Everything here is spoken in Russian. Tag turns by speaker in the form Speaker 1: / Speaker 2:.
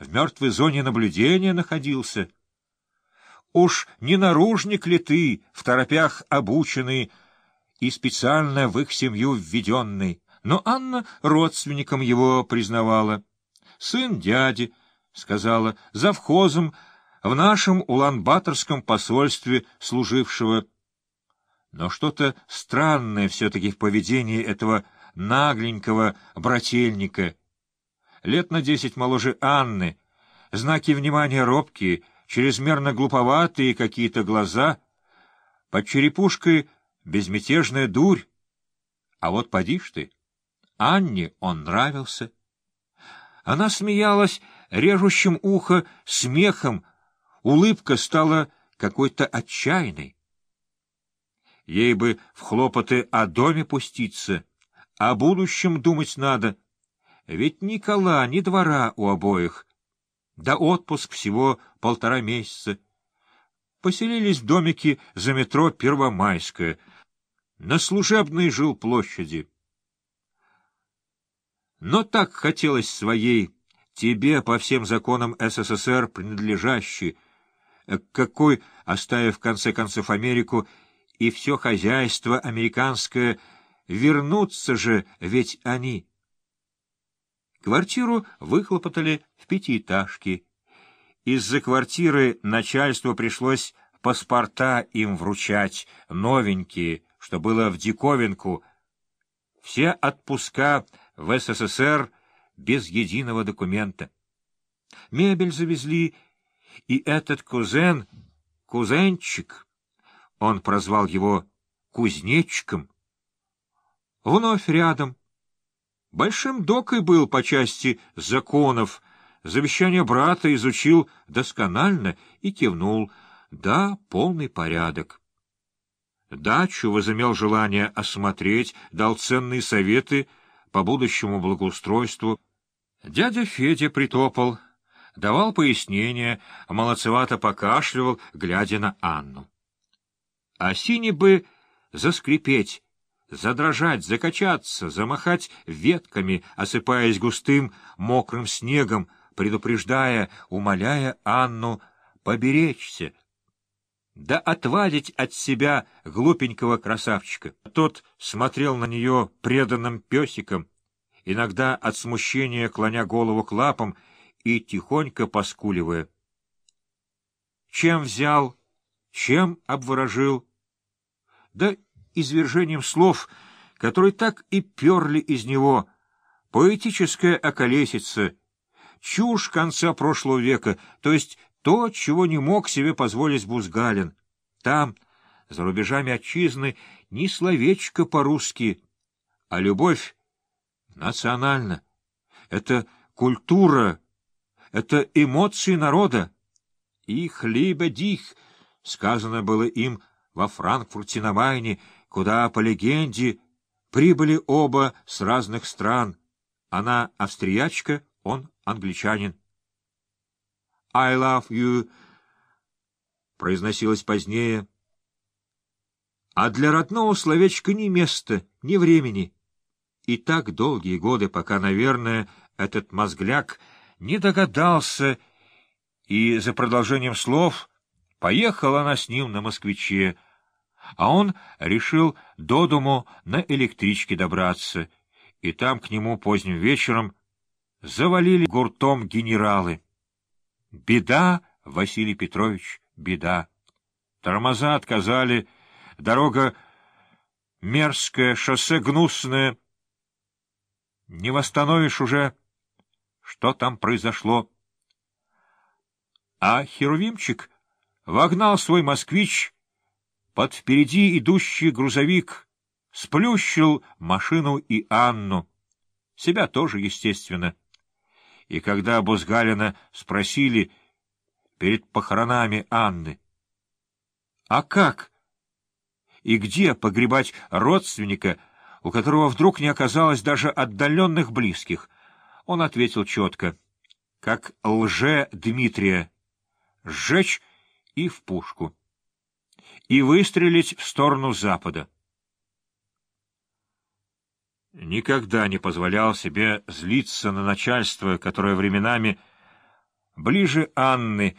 Speaker 1: в мертвой зоне наблюдения находился. Уж не наружник ли ты, в торопях обученный и специально в их семью введенный? Но Анна родственником его признавала. Сын дяди, сказала, завхозом в нашем Улан-Баторском посольстве служившего. Но что-то странное все-таки в поведении этого нагленького брательника. Лет на десять моложе Анны, знаки внимания робкие, чрезмерно глуповатые какие-то глаза, под черепушкой безмятежная дурь. А вот поди ж ты, Анне он нравился. Она смеялась режущим ухо смехом, улыбка стала какой-то отчаянной. Ей бы в хлопоты о доме пуститься, о будущем думать надо. Ведь ни кола, ни двора у обоих. Да отпуск всего полтора месяца. Поселились в домике за метро Первомайское, на служебной жилплощади. Но так хотелось своей, тебе по всем законам СССР принадлежащей, какой, оставив в конце концов Америку и все хозяйство американское, вернуться же ведь они. Квартиру выхлопотали в пятиэтажке. Из-за квартиры начальству пришлось паспорта им вручать, новенькие, что было в диковинку. Все отпуска в СССР без единого документа. Мебель завезли, и этот кузен, кузенчик, он прозвал его кузнечиком, вновь рядом. Большим докой был по части законов, завещание брата изучил досконально и кивнул. Да, полный порядок. Дачу возымел желание осмотреть, дал ценные советы — по будущему благоустройству. Дядя Федя притопал, давал пояснения, молодцевато покашливал, глядя на Анну. А сине бы заскрипеть, задрожать, закачаться, замахать ветками, осыпаясь густым мокрым снегом, предупреждая, умоляя Анну поберечься, да отвадить от себя глупенького красавчика. Тот смотрел на нее преданным песиком, иногда от смущения клоня голову к лапам и тихонько поскуливая. Чем взял, чем обворожил? Да извержением слов, которые так и перли из него, поэтическая околесица, чушь конца прошлого века, то есть то, чего не мог себе позволить Бузгалин. Там, за рубежами отчизны, ни словечко по-русски, а любовь национальна. Это культура, это эмоции народа. «Их либо дих», — сказано было им во Франкфурте на Майне, куда, по легенде, прибыли оба с разных стран. Она австриячка, он англичанин. «I love you» произносилось позднее. А для родного словечка ни места, ни времени. И так долгие годы, пока, наверное, этот мозгляк не догадался, и за продолжением слов поехала она с ним на москвиче, а он решил до дому на электричке добраться, и там к нему поздним вечером завалили гуртом генералы. Беда, Василий Петрович, беда. Тормоза отказали, дорога мерзкая, шоссе гнусное. Не восстановишь уже, что там произошло. А Херувимчик вогнал свой москвич под впереди идущий грузовик, сплющил машину и Анну. Себя тоже, естественно. И когда Бузгалина спросили перед похоронами Анны, «А как? И где погребать родственника, у которого вдруг не оказалось даже отдаленных близких?» Он ответил четко, как лже Дмитрия, «сжечь и в пушку» и выстрелить в сторону запада. Никогда не позволял себе злиться на начальство, которое временами ближе Анны,